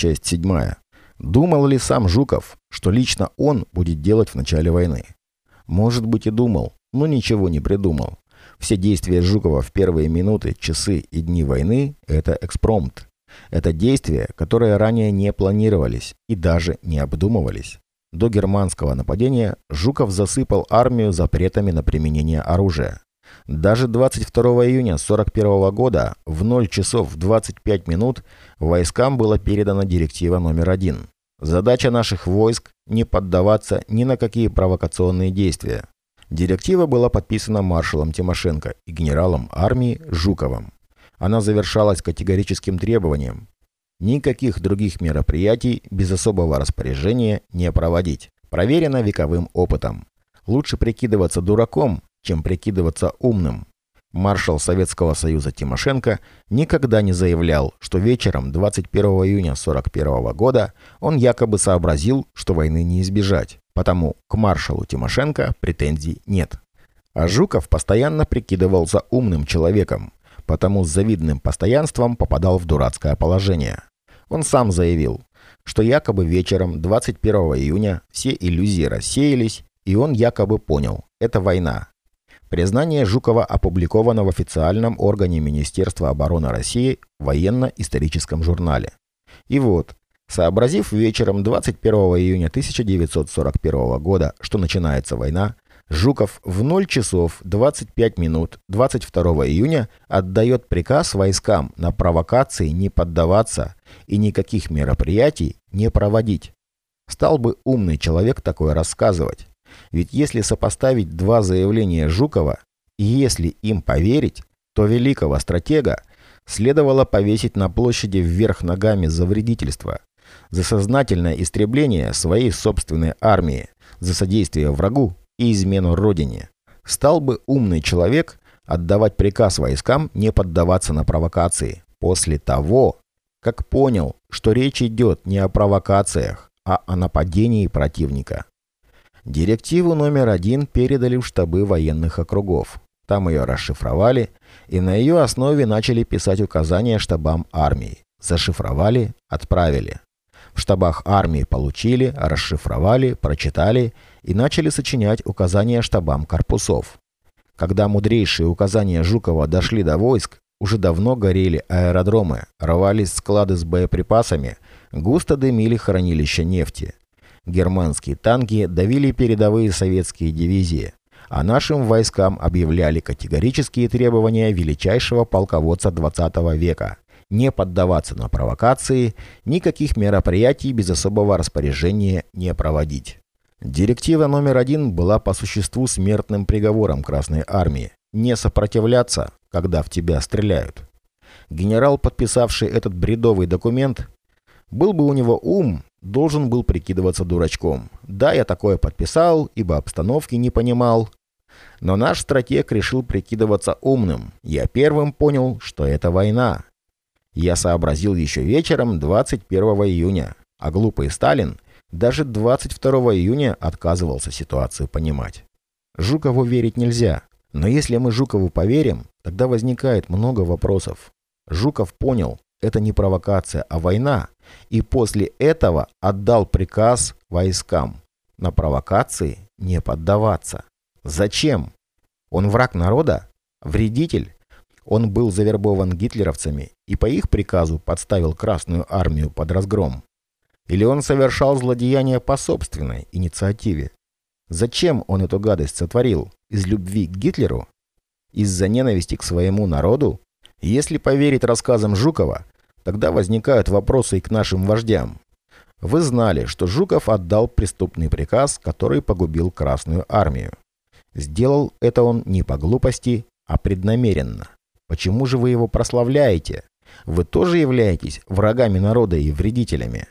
Часть 7. Думал ли сам Жуков, что лично он будет делать в начале войны? Может быть и думал, но ничего не придумал. Все действия Жукова в первые минуты, часы и дни войны – это экспромт. Это действия, которые ранее не планировались и даже не обдумывались. До германского нападения Жуков засыпал армию запретами на применение оружия. Даже 22 июня 1941 года в 0 часов 25 минут войскам была передана директива номер один. Задача наших войск – не поддаваться ни на какие провокационные действия. Директива была подписана маршалом Тимошенко и генералом армии Жуковым. Она завершалась категорическим требованием никаких других мероприятий без особого распоряжения не проводить. Проверено вековым опытом. Лучше прикидываться дураком, чем прикидываться умным. Маршал Советского Союза Тимошенко никогда не заявлял, что вечером 21 июня 1941 года он якобы сообразил, что войны не избежать, потому к маршалу Тимошенко претензий нет. А Жуков постоянно прикидывался умным человеком, потому с завидным постоянством попадал в дурацкое положение. Он сам заявил, что якобы вечером 21 июня все иллюзии рассеялись, и он якобы понял – это война, Признание Жукова опубликовано в официальном органе Министерства обороны России военно-историческом журнале. И вот, сообразив вечером 21 июня 1941 года, что начинается война, Жуков в 0 часов 25 минут 22 июня отдает приказ войскам на провокации не поддаваться и никаких мероприятий не проводить. Стал бы умный человек такое рассказывать. Ведь если сопоставить два заявления Жукова, и если им поверить, то великого стратега следовало повесить на площади вверх ногами за вредительство, за сознательное истребление своей собственной армии, за содействие врагу и измену родине. Стал бы умный человек отдавать приказ войскам не поддаваться на провокации после того, как понял, что речь идет не о провокациях, а о нападении противника. Директиву номер один передали в штабы военных округов. Там ее расшифровали, и на ее основе начали писать указания штабам армии. Зашифровали, отправили. В штабах армии получили, расшифровали, прочитали и начали сочинять указания штабам корпусов. Когда мудрейшие указания Жукова дошли до войск, уже давно горели аэродромы, рвались склады с боеприпасами, густо дымили хранилища нефти. Германские танки давили передовые советские дивизии, а нашим войскам объявляли категорические требования величайшего полководца 20 века – не поддаваться на провокации, никаких мероприятий без особого распоряжения не проводить. Директива номер один была по существу смертным приговором Красной Армии – не сопротивляться, когда в тебя стреляют. Генерал, подписавший этот бредовый документ, был бы у него ум, должен был прикидываться дурачком. Да, я такое подписал, ибо обстановки не понимал. Но наш стратег решил прикидываться умным. Я первым понял, что это война. Я сообразил еще вечером 21 июня, а глупый Сталин даже 22 июня отказывался ситуацию понимать. Жукову верить нельзя. Но если мы Жукову поверим, тогда возникает много вопросов. Жуков понял, это не провокация, а война, и после этого отдал приказ войскам на провокации не поддаваться. Зачем? Он враг народа? Вредитель? Он был завербован гитлеровцами и по их приказу подставил Красную армию под разгром. Или он совершал злодеяние по собственной инициативе? Зачем он эту гадость сотворил? Из любви к Гитлеру? Из-за ненависти к своему народу? Если поверить рассказам Жукова, Тогда возникают вопросы и к нашим вождям. Вы знали, что Жуков отдал преступный приказ, который погубил Красную Армию. Сделал это он не по глупости, а преднамеренно. Почему же вы его прославляете? Вы тоже являетесь врагами народа и вредителями.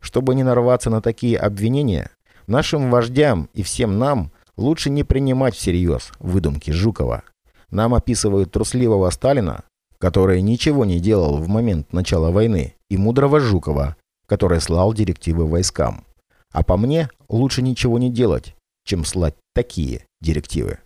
Чтобы не нарваться на такие обвинения, нашим вождям и всем нам лучше не принимать всерьез выдумки Жукова. Нам описывают трусливого Сталина, который ничего не делал в момент начала войны, и мудрого Жукова, который слал директивы войскам. А по мне, лучше ничего не делать, чем слать такие директивы.